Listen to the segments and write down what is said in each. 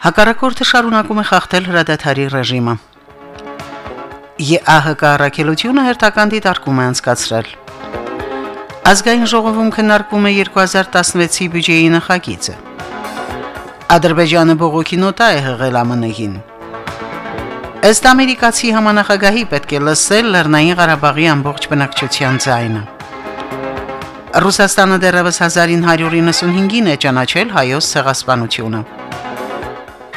Հակառակորդը շարունակում է խախտել հրադադարի ռեժիմը։ ԵԱՀԿ առաքելությունը հերթական դիտարկում է անցկացրել։ Ազգային ժողովում քննարկվում է 2016-ի բյուջեի նախագիծը։ Ադրբեջանը բողոքի նոտա է հղել ԱՄՆ-ին։ Ըստ ամերիկացի համանախագահի պետք է լսել Լեռնային Ղարաբաղի ամբողջ բնակչության ձայնը։ Ռուսաստանը դեռևս 1995-ին է ճանաչել հայոց ցեղասպանությունը։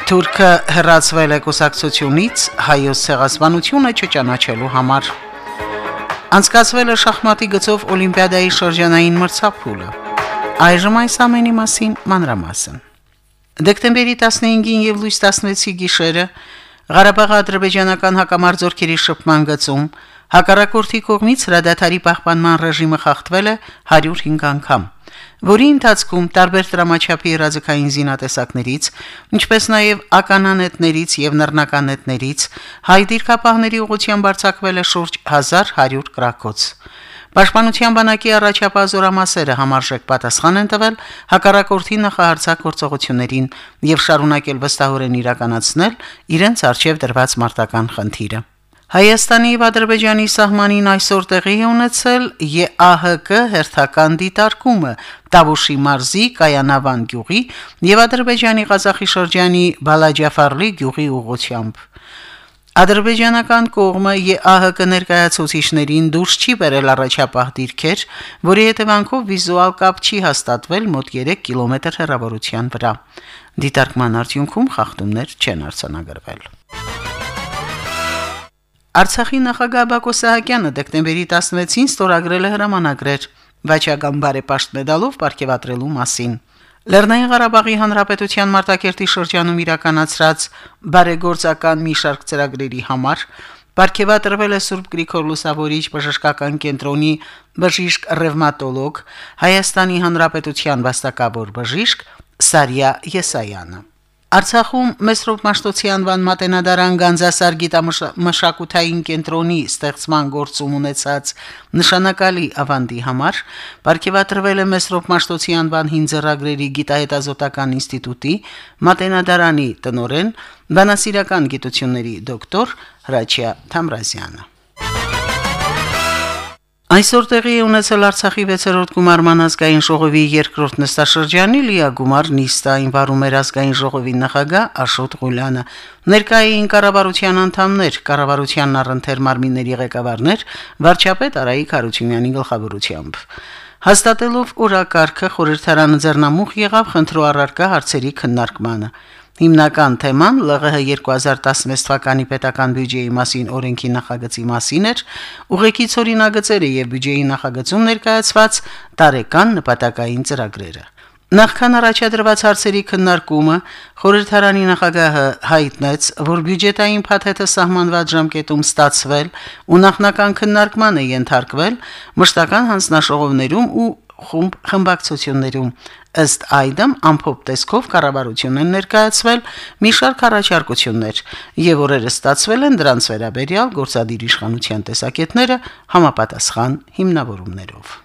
Թուրքը հրացվել է կուսակցությունից հայոց ցեղասպանությունը չճանաչելու համար։ Անցկացվել է շախմատի գծով Օլիմպիադայի շրջանային մրցափուլը։ Այժմ այս ամենի մասին մանրամասն։ Դեկտեմբերի 15-ին եւ լույս 16-ի գիշերը Ղարաբաղի ադրբեջանական հակամարձությունների շփման գծում հակառակորդի կողմից հրադադարի պահպանման ռեժիմը խախտվել է 105 անգամ, որի ընթացքում տարբեր դրամաչափի հրաձգային զինատեսակներից, ինչպես նաև ականանետներից եւ նռնականետներից հայ դիրքապահների ուղղությամբ արձակվել է շուրջ 1100 կրակոց։ Պաշտպանության բանակի առաջապահ զորամասերը համարժեք պատասխան են տվել հակառակորդի նախահարցակ գործողություններին եւ շարունակել վստահորեն իրականացնել իրենց արժեվ դրված մարտական խնդիրը։ Հայաստանի եւ Ադրբեջանի սահմանին այսօր տեղի է ունեցել ԵԱՀԿ հերթական դիտարկումը Տավուշի մարզի Կայանավան գյուղի եւ Ադրբեջանի Ղազախի շրջանի Բալաջաֆարլի գյուղի ուղությամբ։ Ադրբեջանական կողմը ԵԱՀԿ ներկայացուցիչներին դուրս չի բերել առաջապահ դիրքեր, որի հետևանքով վիզուալ կապ չի հաստատվել մոտ 3 կիլոմետր հեռավորության վրա։ Դիտարկման արդյունքում խախտումներ չեն արձանագրվել։ Արցախի նախագահ Բակո Սահակյանը դեկտեմբերի 16-ին ստորագրել է հրամանագրեր Վաչագան բարեպաշտ մեդալով ապարգևատրելու մասին։ Լեռնային Ղարաբաղի Հանրապետության Մարտակերտի շրջանում իրականացրած բարեգործական մի շարք ծրագրերի համար Պարգևատրվել է Սուրբ Գրիգոր Լուսավորիչ բժշկական կենտրոնի բժիշկ ռևմատոլոգ Հայաստանի Հանրապետության վաստակավոր բժիշկ Սարիա Եսայանը։ Արցախում Մեսրոպ Մաշտոցի անվան մատենադարան Գանձասար գիտամշակութային կենտրոնի ստեղծման գործում ունեցած նշանակալի ավանդի համար ապարգևատրվել է Մեսրոպ Մաշտոցի անվան հինձեռագրերի գիտահետազոտական ինստիտուտի մատենադարանի տնորեն բանասիրական գիտությունների դոկտոր Հրաչյա Թամրազյանը։ Այսօր տեղի ունեցել Արցախի 6-րդ գումարման ազգային ժողովի երկրորդ նստաշրջանի լիագումար նիստը, այն վարում էր ազգային ժողովի նախագահ Աշոտ Ղուլյանը։ Ներկային կառավարության անդամներ, կառավարության առընթեր մարմինների ղեկավարներ, վարչապետ Արայիկ Հարությունյանի գլխավորությամբ։ Հաստատելով օրակարգը խորհրդարանը ձեռնամուխ եղավ խնդրու առարկա հարցերի քննարկմանը։ Հիմնական թեման ԼՂՀ 2016 թվականի պետական բյուջեի մասին օրենքի նախագծի մասին էր, ուղեկից օրինագծերը եւ բյուջեի նախագծում ներկայացված տարեկան նպատակային ծրագրերը։ Նախքան առաջադրված հարցերի քննարկումը խորհրդարանի նախագահը հայտնեց, որ բյուջետային փաթեթը սահմանված ժամկետում ստացվել ու նախնական քննարկման է ենթարկվել մշտական հանձնաշողովներում ու խումբ խմբակցություններում ըստ այդմ ամփոփ տեսքով կառավարությունն են ներկայացվել մի շարք առաջարկություններ եւ օրերը ստացվել են դրանց վերաբերյալ գործադիր իշխանության տեսակետները համապատասխան հիմնավորումներով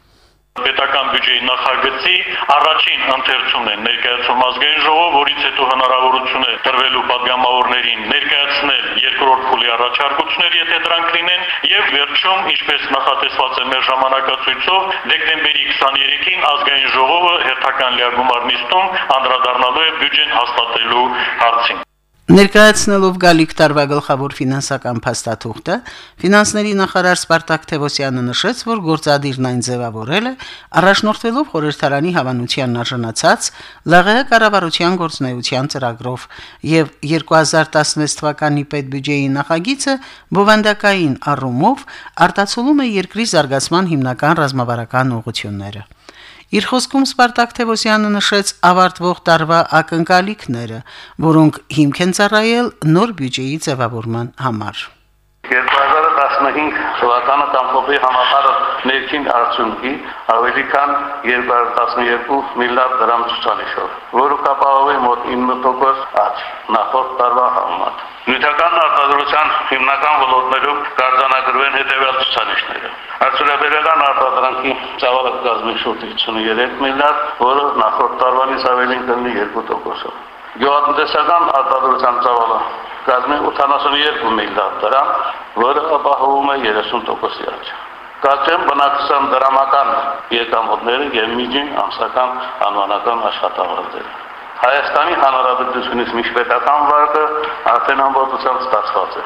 պետական բյուջեի նախագծի առաջին ընթերցումն է ներկայացում ազգային ժողով, որից հետո հնարավորություն է տրվելու падգամավորներին ներկայացնել երկրորդ փուլի առաջարկություններ, եթե դրանք լինեն, եւ վերջում, ինչպես նախատեսված է մեր ժամանակացույցով, դեկտեմբերի 23-ին ազգային ժողովը հերթական լիագումար նիստում անդրադառնալու է բյուջեն հաստատելու հարցին։ Ներկայացնելով գալիք տարվա գլխավոր ֆինանսական փաստաթուղթը, ֆինանսների նախարար Սպարտակ Թևոսյանը նշեց, որ գործադիրն այն ձևավորել է առաջնորդվելով խորհրդարանի հավանության արժանացած ԼՂՀ կառավարության գործնեայության ծրագրով եւ 2016 թվականի պետբյուջեի նախագիծը բովանդակային առումով արտացոլում է երկրի զարգացման հիմնական ռազմավարական ուղղությունները։ Իր խոսքում Սպարտակ Թևոսյանը նշեց ավարտվող տարվա ակնկալիքները, որոնք հիմք են ծառայել նոր բյուջեի ձևավորման համար։ 2015 թվականը կամփոփի համախառը ներքին արդյունքի ավելի քան 212 միլիարդ դրամ ցուցանիշով, որը կապահովի մոտ 9% աճ նախորդ տարվա համեմատ։ Նյութական արտադրության հիմնական ոլորտներում կարձանագրվեն հետևյալ ցուցանիշները։ Արդյունաբերական արտադրանքի ծավալը կազմի շուրջ 53 միլիարդ, որը նախորդ տարվանից ավելին կլինի 2%-ով։ Գյուղատնտեսական արտադրության ծավալը կազմի 82 միլիարդ դրամ, որը ապահովում է 30%-ի աճ։ Կացեն բնակչության դրամական եկամուտները եւ միջին ամսական անվանական աշխատավարձերը։ Հայաստանի Հանրապետությունից միջպետական վարկը արդեն ամբողջությամբ ստացված է։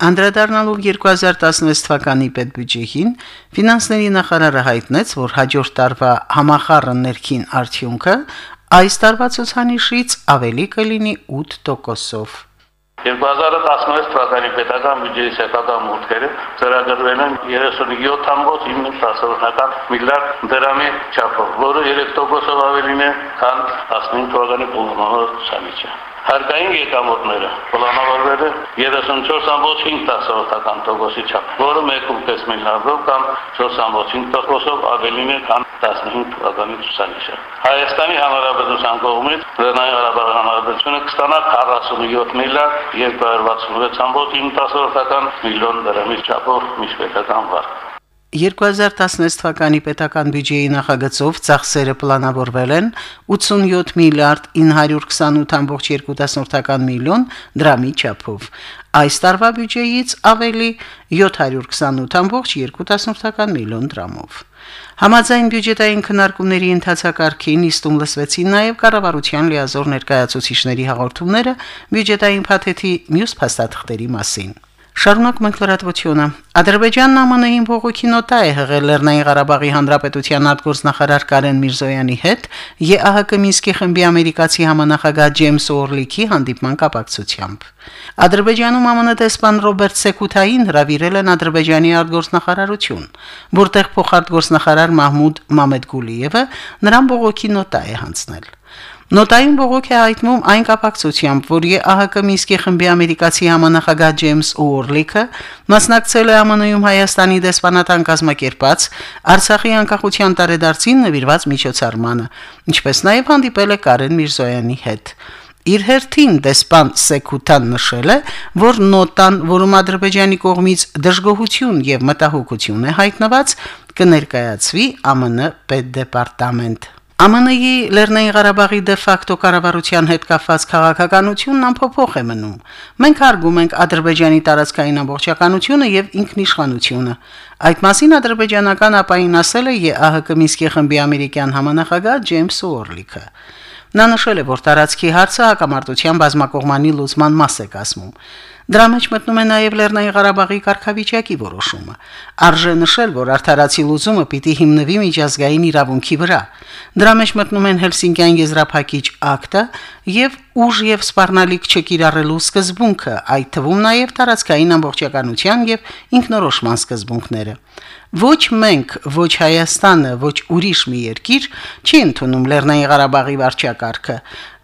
Անդրադառնալով 2016 թվականի պետբյուջեին, ֆինանսների նախարարը հայտնեց, որ հաջորդ տարվա համախառն ներքին արդյունքը այս տարվա ցուցանիշից ավելի կլինի 8%-ով։ 2016 թվականի պետական բյուջեի սեփական մուտքերը ծրագրվել են 37.9 միլիարդ դրամի չափով, որը 3%-ով ավելին է, քան 15 թվականի փոխանցող ցանիչը։ Հարկային եկամուտները պլանավորվել է 34.5 տոկոսի չափ, որը 1.5 միլիարդով կամ 4.5%-ով ավելին է, քան 15 թվականի ցուցանիշը։ Հայաստանի Հանրապետության կողմից Լեռնային Ղարաբաղի Հանրապետությունը կստանա 47 միլիարդ 266.9 միլիոն դրամի չափով միջպետական վարկ։ 2016 թվականի պետական բյուջեի նախագծով ծախսերը պլանավորվել են 87 միլիարդ 928.2 միլիոն դրամի չափով։ Այս տարվա բյուջեից ավելի 728.2 միլիոն դրամով։ Համաձայն բյուջետային քննարկումների ընթացակարգին իստում լսվեցին նաև կառավարության լիազոր ներկայացուցիչների հաղորդումները բյուջետային փաթեթի մյուս փաստաթղթերի մասին։ Շարունակում ենք լրատվությունը։ Ադրբեջանն ԱՄՆ-ին բողոքի նոտա է հղել Լեռնային Ղարաբաղի Հանրապետության արտգործնախարար Կարեն Միրզոյանի հետ ԵԱՀԿ Մինսկի խմբի ամերիկացի համանախագահ Ջեյմս Օրլիքի հանդիպման կապակցությամբ։ Ադրբեջանում ԱՄՆ դեսպան Ռոբերտ Սեկութային հրավիրել են Ադրբեջանի արտգործնախարարություն, որտեղ փոխարտգործնախարար Մահմուդ Մամեդգուլիևը նրան բողոքի նոտա է հանձնել։ Նոտային բողոք է հայտնում այն կապակցությամբ, որ ԵԱՀԿ Մինսկի խմբի ամերիկացի համանախագահ Ջեյմս Օրլիքը մասնակցել է ԱՄՆ-ում Հայաստանի դեսպանատան կազմակերպած Արցախի անկախության տարեդարձին նվիրված միջոցառմանը, ինչպես նաև հանդիպել է Կարեն Միրզոյանի հետ։ Իր հերթին դեսպան Սեկուտան նշել է, որ նոտան, որում Ադրբեջանի կողմից դժգոհություն եւ մտահոգություն է հայտնված, կներկայացվի ԱՄՆ պետդեպարտամենտ։ ԱՄՆ-ի Լեռնային Ղարաբաղի դե ֆակտո կառավարության հետ կապված քաղաքականությունն անփոփոխ է մնում։ Մենք հարգում ենք Ադրբեջանի տարածքային ամբողջականությունը եւ ինքնիշխանությունը։ Այդ մասին ադրբեջանական ապային ասել է ԵԱՀԿ Մինսկի խմբի ամերիկյան համանախագահ Ջեյմս Օրլիքը։ Նա նշել է, որ տարածքի հարցը հակամարտության բազմակողմանի լուծման մաս է կազմում։ Դրա մեջ մտնում է նաև Լեռնային Ղարաբաղի կարգավիճակի որոշումը։ Արժե նշել, որ արդարացի լուծումը պիտի հիմնվի միջազգային իրավունքի վրա։ Դրա մեջ մտնում են Հելսինկյան եզրափակիչ ակտը եւ ուժ եւ սպառնալիք չկիրառելու սկզբունքը, այդ թվում նաև տարածքային ամբողջականության եւ ինքնորոշման սկզբունքները։ Ոչ մենք, ոչ Հայաստանը, ոչ ուրիշ մի երկիր չի ընդունում Լեռնային Ղարաբաղի վարչակարգը։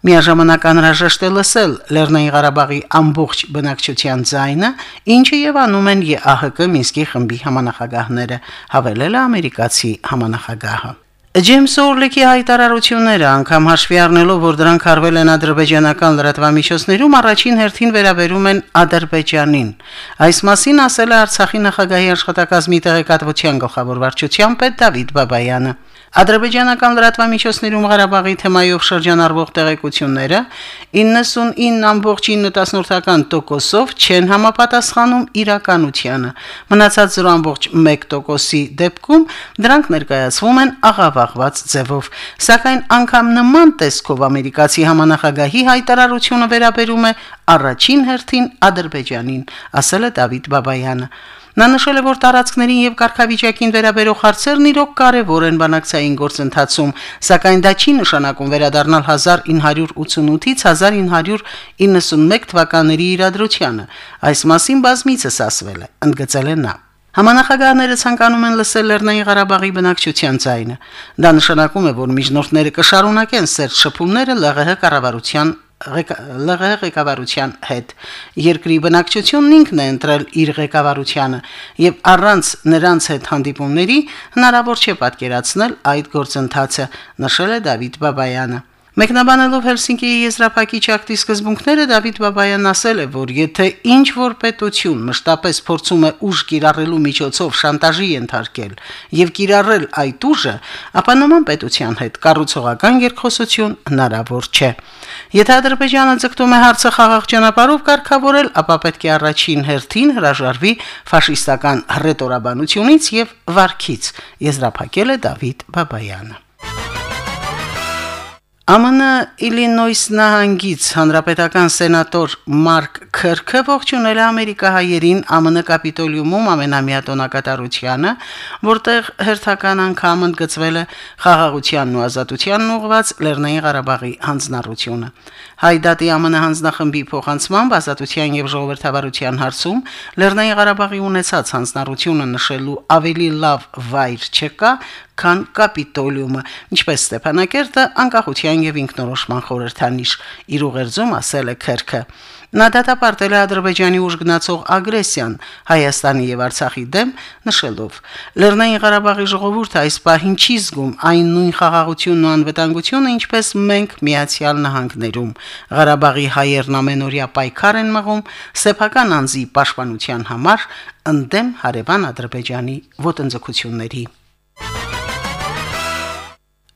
Միաժամանակ անհրաժեշտ է լսել Լեռնային Ղարաբաղի ամբողջ բնակչության ձայնը, ինչը եւ անում են ԵԱՀԿ Մինսկի խմբի համանախագահները, հավելել է ամերիկացի համանախագահը։ Ջեյմս Օրլեկի հայտարարությունները անգամ հաշվի առնելով, որ դրանք արվել են ադրբեջանական լրատվամիջոցներում, առաջին հերթին վերաբերում են Ադրբեջանին։ Այս մասին ասել է Արցախի նախագահի աշխատակազմի տեղեկատվության գլխավոր վարչության պետ Դավիթ Բաբայանը։ Ադրբեջանական լրատվամիջոցներում Ղարաբաղի թեմայով շրջանառվող տեղեկությունները 99.9%-ով չեն համապատասխանում իրականությանը։ Մնացած 0.1%-ի դեպքում դրանք ներկայացվում են աղավաղված ձևով։ Սակայն անգամ նման տեսքով ամերիկացի համանախագահի հայտարարությունը վերաբերում է առաջին հերթին Ադրբեջանին, ասել է Դավիթ Բաբայանը։ Նա նշել է, որ տարածքներին եւ կարգավիճակին վերաբերող հարցերն իրոք կարեւոր են բանակցային գործընթացում, սակայն դա չի նշանակում վերադառնալ 1988-ից 1991 թվականների իրադրությանը։ Այս մասին բազմիցս ասվել է, ընդգծել է նա։ Համանախագահները ցանկանում են լսել Լեռնային Ղարաբաղի բնակչության ձայնը։ Դա նշանակում է, որ միջնորդները կշարունակեն սերտ շփումները ԼՂՀ կառավարության ԼՂՀ ղեկավարության հետ։ Երկրի բնակչությունն ինքն է ընտրել իր ղեկավարությանը եւ առանց նրանց հետ հանդիպումների հնարավոր չէ պատկերացնել այդ գործընթացը, նշել է Դավիթ Բաբայանը։ Մեկնաբանելով Հելսինկիի եզրափակիչ ակտի սկզբունքները Դավիթ Բաբայանն ասել է, որ եթե ինչ որ պետություն մշտապես փորձում է ուժ կիրառելու միջոցով շանտաժի ենթարկել եւ կիրառել այդ ուժը, ապա նման պետության հետ կառուցողական երկխոսություն հնարավոր չէ։ Եթե Ադրբեջանը ձգտում է հարցը խաղաղ ճանապարհով կարգավորել, ապա պետք է առաջին հերթին հրաժարվի ֆաշիստական հռետորաբանությունից եւ վարքից, եզրափակել է Դավիթ Բաբայանը։ ԱՄՆ Իլինոյս նահանգից հանրապետական սենատոր Մարկ Քրքը ողջունել է ամերիկահայերին ԱՄՆ կապիտոլիումում ամենամյա տոնակատարությանը, որտեղ հերթական անգամ ընդգծվել է խաղաղությանն ու ազատությանն ուղղված Լեռնային Ղարաբաղի հանձնառությունը։ Հայդատի ԱՄՆ հանձնախմբի փոխանցմամբ ազատության եւ ժողովրդավարության հարցում Լեռնային Ղարաբաղի ունեցած հանձնառությունը նշելու ավելի լավ վայր չկա, քան կապիտոլիումը, ինչպես Ստեփանակերտը անկախության եւ ինքնորոշման խորհրդանիշ իր ուղերձում ասել է Քերքը։ Նա դատապարտել է Ադրբեջանի ուժգնացող ագրեսիան Հայաստանի եւ Արցախի դեմ, նշելով. Լեռնային Ղարաբաղի ժողովուրդը այս պահին չի զգում այն նույն խաղաղությունն ու անվտանգությունը, ինչպես մենք Միացյալ Նահանգներում։ Ղարաբաղի հայերն ամենօրյա պայքար են մղում սեփական անձի պաշտպանության համար ընդդեմ հարևան Ադրբեջանի ոտնձգությունների։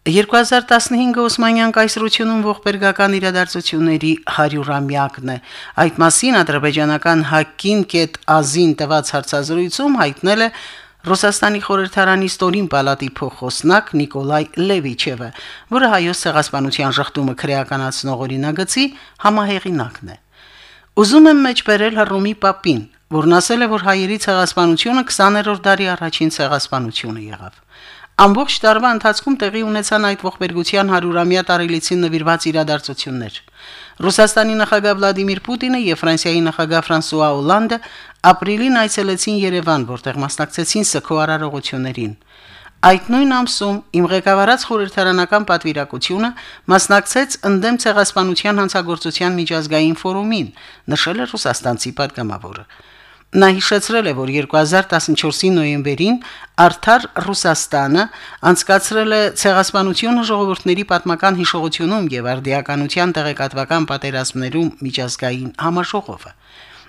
2015 Օսմանյան կայսրությունում ողբերգական իրադարձությունների 100-ամյակն է։ Այդ մասին ադրբեջանական Հակին կետ ազին տված հարցազրույցում հայտնել է Ռուսաստանի խորհրդարանի ստորին պալատի փոխոսնակ Նիկոլայ Լևիչևը, որը հայոց ցեղասպանության շղթումը քրեականացնող օրինագծի համահեղինակն է։ Ուզում եմ մեջբերել Հռոմի Պապին, որն ասել է, որ հայերի ցեղասպանությունը 20-րդ դարի առաջին ցեղասպանությունը եղավ։ Ամբողջ տարվա ընթացքում տեղի ունեցան այդ ողբերգության 100-ամյա տարելիցին նվիրված իրադարձություններ։ Ռուսաստանի նախագահ Վլադիմիր Պուտինը եւ Ֆրանսիայի նախագահ Ֆրանսուଆ Օլանդը ապրիլին այցելեցին Երևան, որտեղ մասնակցեցին ՍԿՕ արարողություններին։ Այդ նույն ամսում իմ ղեկավարած խորհրդարանական պատվիրակությունը մասնակցեց ընդդեմ ցեղասպանության հանցագործության միջազգային ֆորումին, նշել է ռուսաստանցի պատգամավորը։ Նա հիշեցրել է, որ 2014-ի նոյեմբերին Արթար Ռուսաստանը անցկացրել է ցեղասպանությունը ժողովուրդների պատմական հիշողությունում եւ արդիականության տեղեկատվական պատերազմներում միջազգային համաժողովը։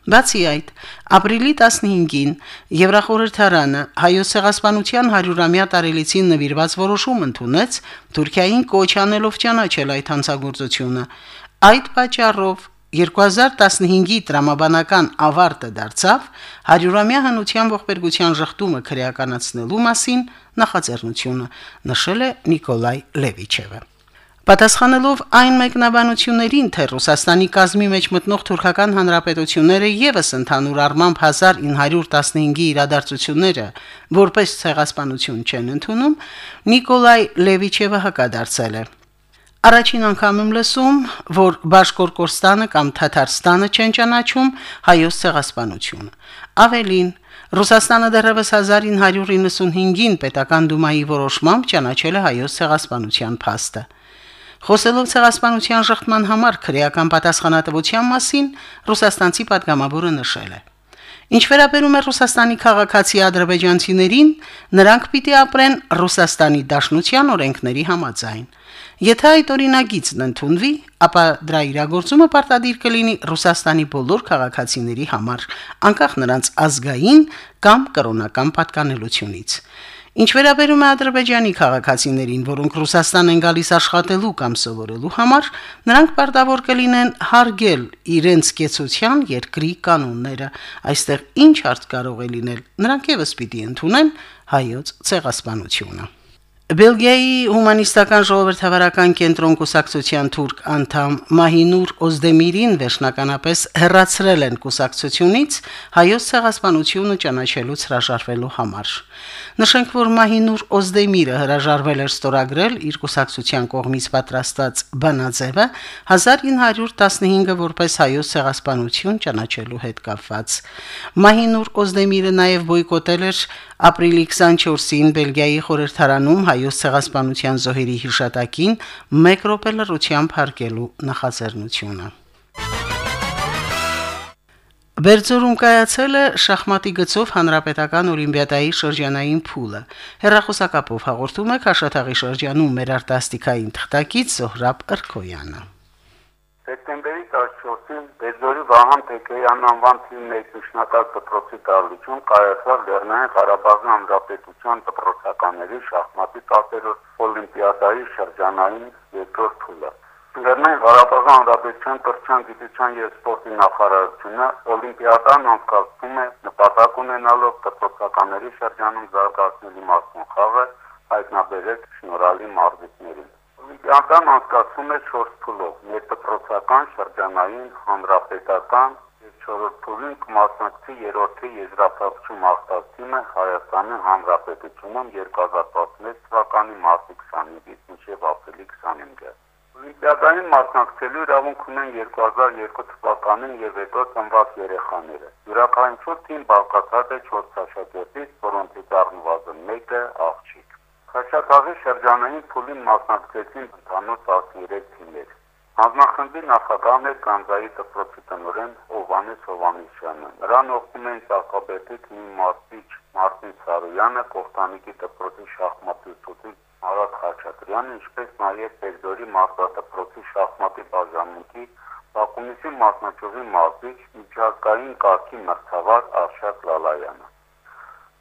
Բացի այդ, ապրիլի 15-ին Եվրախորհրդարանը հայոց ցեղասպանության 100-ամյա տարելիցին նվիրված որոշում ընդունեց Թուրքիային կոչ անելով ճանաչել այդ հանցագործությունը։ Այդ պատճառով 2015-ի տրամաբանական ավարտը դարձավ 100-ամյա հնության ողբերգության շղթումը քրեականացնելու մասին նախաձեռնությունը, նշել է Նիկոլայ Լևիչևը։ Պատասխանելով այն մեկնաբանություններին, թե Ռուսաստանի կազմի մեջ մտնող թուրքական հանրապետությունները եւս ընդհանուր առմամբ 1915-ի իրադարձությունները որպես ցեղասպանություն չեն ընդունում, Նիկոլայ Լևիչևը հակադարձել է. Առաջին անգամ եմ լսում, որ Բաշկորկոստանը կամ Թաթարստանը չեն ճանաչում հայոց ցեղասպանությունը։ Ավելին, Ռուսաստանը դեռևս 1995-ին պետական դումայի որոշմամբ ճանաչել է հայոց ցեղասպանության փաստը։ Խոսելով ցեղասպանության շղթման համար քրեական պատասխանատվության մասին, ռուսաստանցի падգամավորը նշել է. Ինչ վերաբերում է Ռուսաստանի քաղաքացի ադրբեջանցիներին, նրանք պիտի ապրեն Ռուսաստանի Դաշնության օրենքների համաձայն։ Եթե այդ օրինագիծն ընդունվի, ապա դրա իրագործումը պարտադիր կլինի Ռուսաստանի բոլոր քաղաքացիների համար, անկախ նրանց ազգային կամ կրոնական պատկանելությունից։ Ինչ վերաբերում է Ադրբեջանի քաղաքացիներին, որոնք Ռուսաստան են գալիս աշխատելու կամ սովորելու համար, նրանք պարտավոր կլինեն հարգել իրենց կեցության երկրի կանոնները։ Այստեղ ինչ հարց կարող է լինել, նրանք եւս պիտի ընդունեն հայոց ցեղասպանությունը։ Բելգիայի հումանիստական ժողովրդավարական կենտրոն կուսակցության թուրք անդամ Մահինուր Օզդեմիրին վերջնականապես հերացրել են կուսակցությունից հայոց ցեղասպանությունը ճանաչելուց հրաժարվելու համար։ Նշենք, որ Մահինուր Օզդեմիրը հրաժարվել էր ստորագրել իր կուսակցության կողմից պատրաստած բանաձևը 1915-ը որպես հայոց ցեղասպանություն ճանաչելու հետ կապված։ Մահինուր Օզդեմիրը նաև բոյկոտել էր ապրիլի 24-ին Բելգիայի խորհրդարանում հայոց ցեղասպանության զոհերի հիշատակին 1 րոպե լռությամբ հարգելու նախաձեռնությունը։ Բերձորում կայացել է շախմատի գծով հանրապետական օլիմպիադայի շրջանային փուլը։ Հերրախոսակապով հաղորդում է Քաշաթաղի շրջանում մեր արտասթիկային թղթակից Զոհրաբ Ըրքոյանը։ Սեպտեմբերի 14-ին Բերձորի Վահան Տեկեյան անվան թիմի ներշնչնական դպրոցի տարածքում կայացավ Լեռնային Ղարաբաղի Հանրապետության դպրոցականների շախմատի 10-րդ օլիմպիադայի շրջանային երկրորդ փուլը։ Լեռնային Ղարաբաղի Հանրապետության կրթության, գիտության եւ սպորտի նախարարությունը օլիմպիադան անցկացնում է նպատակ ունենալով դպրոցականների շրջանում զարգացնելու մասին խաղը հայտնաբերել շնորհալի մարզիկներին։ Օլիմպիադան անցկացվում է 4 փուլով՝ ներդպրոցական, շրջանային, հանրապետական եւ 4-րդ փուլին կմասնակցի 3-րդի եզրափակչում ախտացումը Հայաստանի Հանրապետությունում 2016 թվականի մարտի 25-ից մինչև ապրիլի 25-ը։ Օլիմպիադային մասնակցելու իրավունք ունեն 2002 թվականին եւ հետո ծնված երեխաները։ Յուրաքանչյուր թիմ բաղկացած է 4 աշակերտից, որոնցից առնվազն մեկը աղջիկ։ Քաշաթաղի շրջանային փուլին մասնակցեցին ընդհանուր 13 թիմեր։ Հանձնախմբի նախագահն էր Կանզայի դպրոցի տնօրեն Հովանես Հովանեսյանը։ Նրան օգնում են Սակաբերդի թիմի մարզիչ Մարտին Սարոյանը, Կոստանիկի դպրոցի շախմատի ուսուցիչ Մարատ Խաչատրյանը, ինչպես նաև Բերձորի մարզադպրոցի շախմատի բաժանմունքի Բակումիսի մասնաճյուղի մարզիչ միջազգային կարգի մրցավար Արշակ Լալայանը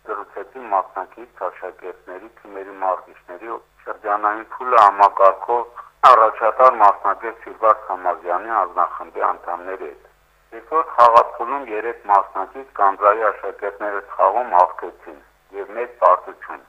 դրուցեցին մասնակից աշակերտների թիմերի մարզիչների շրջանային փուլը համակարգող առաջատար մասնակից Սիլվար Սամազյանի ազնախմբի անդամների հետ։ Երկրորդ խաղափուլում 3 մասնակից կանզայի աշակերտները խաղում հաղթեցին եւ մեծ պարտություն։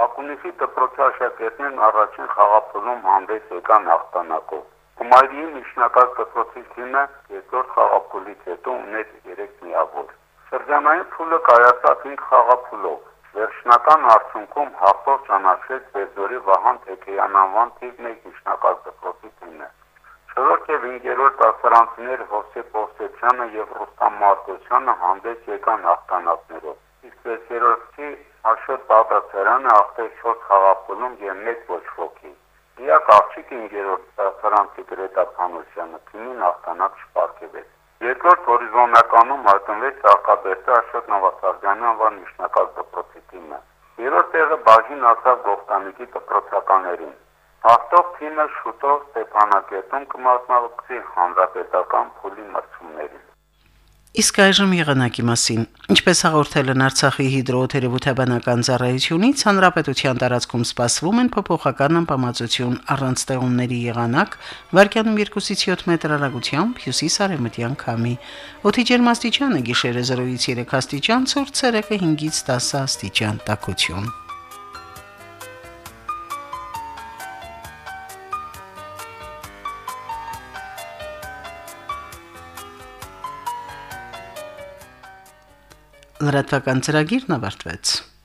Բակունիսի դպրոցի աշակերտներն առաջին խաղափուլում հանդես եկան հաղթանակով։ Գումարիի միջնակարգ դպրոցի թիմը երկրորդ խաղափուլից հետո ուներ 3 միավոր։ Շրջանային փուլը կայացավ 5 խաղափուլով։ Վերջնական արդյունքում հաղթող ճանաչվեց Բերձորի Վահան Տեկեյան անվան թիվ 1 միջնակարգ դպրոցի թիմը։ Չորրորդ եւ 5-րդ դասարանցիներ Հովսեփ Պովսեփյանը եւ Ռուստամ Մարտոսյանը հանդես եկան հաղթանակներով։ Իսկ 6-րդի Աշոտ Բաղդասարյանը հաղթեց 4 խաղափուլում եւ 1 ոչ ոքի։ Իակ աղջիկ 5-րդ դասարանցի Գրետա Փանոսյանը թիմին հաղթանակ չպարգևեց։ Երկրորդ հորիզոնականում հայտնվեց Արկադեստի Աշոտ Նավասարյանի անվան միջնակարգ դպրոցի թիմը։ Երրորդ տեղը բաժին ասավ Գողտանիկի դպրոցականներին։ Հաղթող թիմը շուտով Ստեփանակերտում կմատնավորվի հանրապետական փուլի մրցումներին։ Իսկ այժմ եղանակի մասին։ Ինչպես հաղորդել են Արցախի հիդրոթերապևտաբանական ծառայությունից, հանրապետության տարածքում սպասվում են փոփոխական անբավարարություն առանց ստեղումների եղանակ, վարկյանում 2-ից 7 մետր հեռագությամբ հյուսիս-արևմտյան քամի։ Օդի ջերմաստիճանը գիշերը 0-ից 3 աստիճան, ցուրտ ցերեկը 5-ից 10 աստիճան տաքություն։ լրատվական ծրագիրն ավարտվեց։